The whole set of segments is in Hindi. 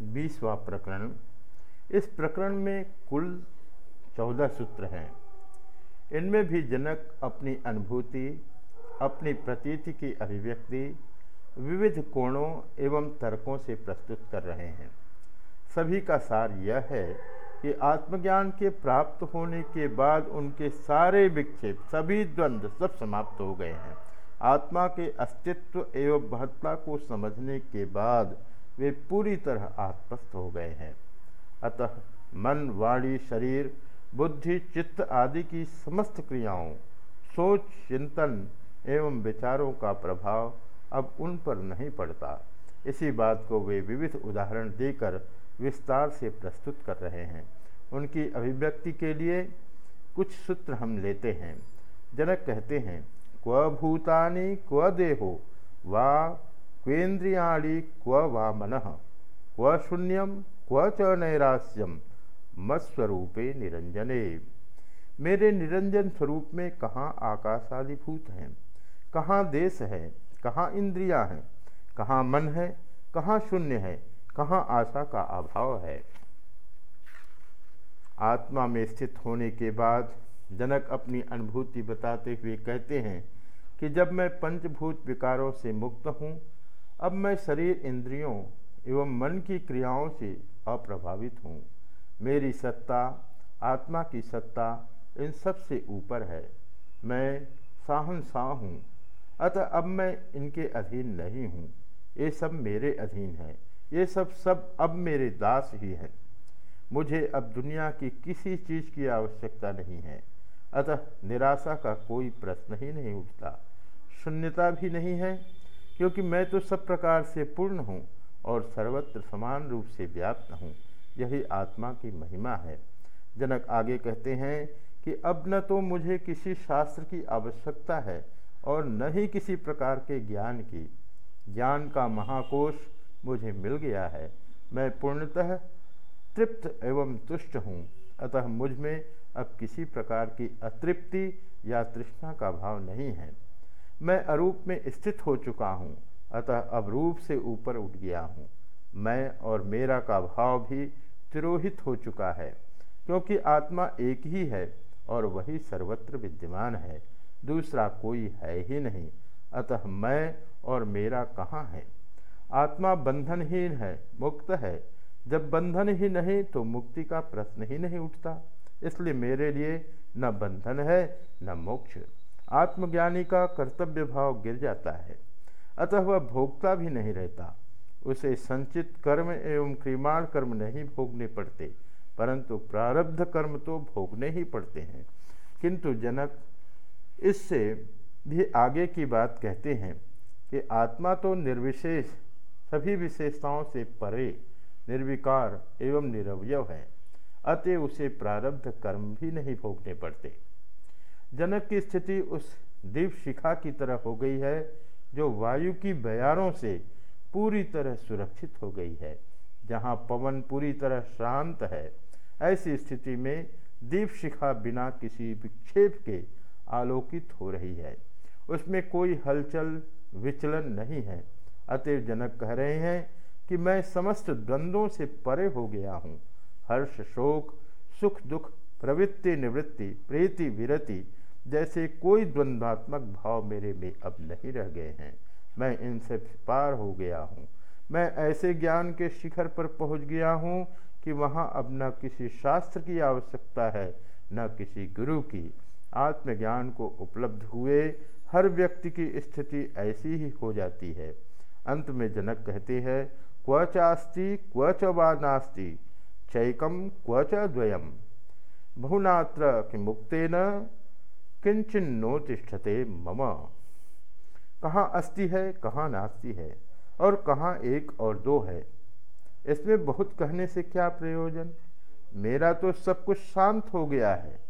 बीसवा प्रकरण। इस प्रकरण में कुल चौदह सूत्र हैं। इनमें भी जनक अपनी अनुभूति, अपनी प्रतीति की अभिव्यक्ति विविध कोणों एवं तर्कों से प्रस्तुत कर रहे हैं। सभी का सार यह है कि आत्मज्ञान के प्राप्त होने के बाद उनके सारे विक्षेप, सभी द्वंद्व सब समाप्त हो गए हैं। आत्मा के अस्तित्व एवं महत्ता को समझने के बाद वे पूरी तरह आत्मस्थ हो गए हैं। अतः मन, वाणी, शरीर, बुद्धि, चित्त आदि की समस्त क्रियाओं, सोच, चिंतन एवं विचारों का प्रभाव अब उन पर नहीं पड़ता। इसी बात को वे विविध उदाहरण देकर विस्तार से प्रस्तुत कर रहे हैं। उनकी अभिव्यक्ति के लिए कुछ सूत्र हम लेते हैं। जनक कहते हैं, क्व भूतानि क्व देहो, वा क्वेन्द्रियाणी क्व वा मन? क्व शून्यम क्व च नैरास्यम मत्स्वरूपे निरंजने मेरे निरंजन स्वरूप में कहाँ आकाशादिभूत हैं? कहाँ देश है? कहाँ इंद्रियाँ हैं? कहाँ मन है? कहाँ शून्य है? कहाँ आशा का अभाव है? आत्मा में स्थित होने के बाद जनक अपनी अनुभूति बताते हुए कहते हैं कि जब मैं पंचभूत विकारों से मुक्त हूँ अब मैं शरीर इंद्रियों एवं मन की क्रियाओं से अप्रभावित हूँ। मेरी सत्ता, आत्मा की सत्ता इन सबसे ऊपर है। मैं साहनशाह हूँ। अतः अब मैं इनके अधीन नहीं हूँ। ये सब मेरे अधीन है। ये सब सब अब मेरे दास ही हैं। मुझे अब दुनिया की किसी चीज़ की आवश्यकता नहीं है। अतः निराशा का कोई प्रश्न ही नहीं उठता। शून्यता भी नहीं है क्योंकि मैं तो सब प्रकार से पूर्ण हूँ और सर्वत्र समान रूप से व्याप्त हूँ। यही आत्मा की महिमा है। जनक आगे कहते हैं कि अब न तो मुझे किसी शास्त्र की आवश्यकता है और न ही किसी प्रकार के ज्ञान की। ज्ञान का महाकोश मुझे मिल गया है। मैं पूर्णतः तृप्त एवं तुष्ट हूँ। अतः मुझमें अब किसी प्रकार की अतृप्ति या तृष्णा का भाव नहीं है। मैं अरूप में स्थित हो चुका हूँ, अतः अब रूप से ऊपर उठ गया हूँ। मैं और मेरा का भाव भी तिरोहित हो चुका है, क्योंकि आत्मा एक ही है और वही सर्वत्र विद्यमान है। दूसरा कोई है ही नहीं, अतः मैं और मेरा कहाँ है? आत्मा बंधनहीन है, मुक्त है। जब बंधन ही नहीं तो मुक्ति का प्रश्न ही नहीं उठता। इसलिए मेरे लिए न बंधन है, न मोक्ष। आत्मज्ञानी का कर्तव्य भाव गिर जाता है। अतः वह भोगता भी नहीं रहता। उसे संचित कर्म एवं क्रिमाण कर्म नहीं भोगने पड़ते, परंतु प्रारब्ध कर्म तो भोगने ही पड़ते हैं। किंतु जनक इससे भी आगे की बात कहते हैं कि आत्मा तो निर्विशेष, सभी विशेषताओं से परे, निर्विकार एवं निरवय है। अतः उसे प्रारब्ध कर्म भी नहीं भोगने पड़ते। जनक की स्थिति उस दीप शिखा की तरह हो गई है, जो वायु की बयारों से पूरी तरह सुरक्षित हो गई है, जहाँ पवन पूरी तरह शांत है। ऐसी स्थिति में दीप शिखा बिना किसी विक्षेप के आलोकित हो रही है। उसमें कोई हलचल, विचलन नहीं है। अतएव जनक कह रहे हैं कि मैं समस्त द्वंद्वों से परे हो गया हूँ। हर्ष शोक, सुख दुख, प्रवृत्ति निवृत्ति, प्रीति विरति जैसे कोई द्वंद्वात्मक भाव मेरे में अब नहीं रह गए हैं। मैं इनसे पार हो गया हूँ। मैं ऐसे ज्ञान के शिखर पर पहुँच गया हूँ कि वहाँ अब न किसी शास्त्र की आवश्यकता है, न किसी गुरु की। आत्मज्ञान को उपलब्ध हुए हर व्यक्ति की स्थिति ऐसी ही हो जाती है। अंत में जनक कहते हैं, क्व चास्ति, क्व वा नास्ति चैकम क्व च द्वयम। बहुनात्र कि मुक्तेन किंचन नो तिष्ठते मम। कहाँ अस्ति है, कहाँ नास्ति है, और कहाँ एक और दो है। इसमें बहुत कहने से क्या प्रयोजन? मेरा तो सब कुछ शांत हो गया है।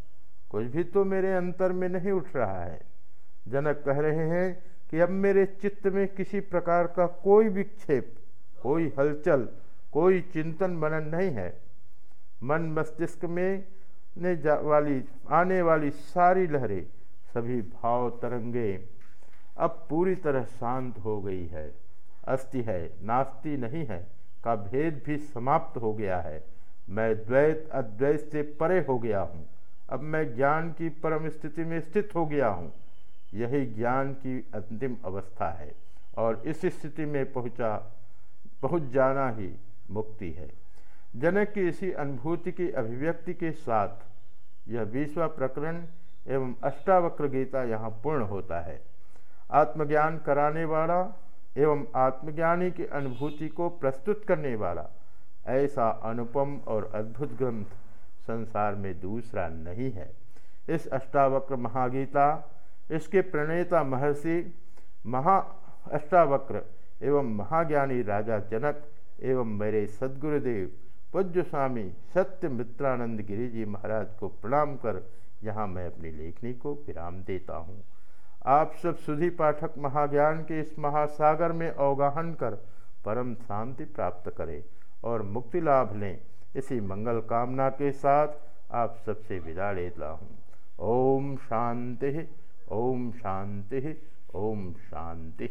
कुछ भी तो मेरे अंतर में नहीं उठ रहा है। जनक कह रहे हैं कि अब मेरे चित्त में किसी प्रकार का कोई विक्षेप, कोई हलचल, कोई चिंतन मनन नहीं है। मन मस्तिष्क में ने वाली, आने वाली सारी लहरें, सभी भाव तरंगे, अब पूरी तरह शांत हो गई है। अस्ति है, नास्ति नहीं है, का भेद भी समाप्त हो गया है। मैं द्वैत अद्वैत से परे हो गया हूँ। अब मैं ज्ञान की परम स्थिति में स्थित हो गया हूँ। यही ज्ञान की अंतिम अवस्था है, और इस स्थिति में पहुँचा, पहुँच जाना ही मुक्ति है। जनक की इसी अनुभूति की अभिव्यक्ति के साथ यह बीसवा प्रकरण एवं अष्टावक्र गीता यहाँ पूर्ण होता है। आत्मज्ञान कराने वाला एवं आत्मज्ञानी की अनुभूति को प्रस्तुत करने वाला ऐसा अनुपम और अद्भुत ग्रंथ संसार में दूसरा नहीं है। इस अष्टावक्र महागीता, इसके प्रणेता महर्षि, महा अष्टावक्र एवं महाज्ञानी राजा जनक एवं मेरे सदगुरुदेव पूज्य स्वामी सत्य मित्रानंद गिरी जी महाराज को प्रणाम कर यहाँ मैं अपनी लेखनी को विराम देता हूँ। आप सब सुधी पाठक महाज्ञान के इस महासागर में अवगाहन कर परम शांति प्राप्त करें और मुक्ति लाभ लें। इसी मंगल कामना के साथ आप सबसे विदा लेता हूँ। ओम शांति ओम शांति ओम शांति।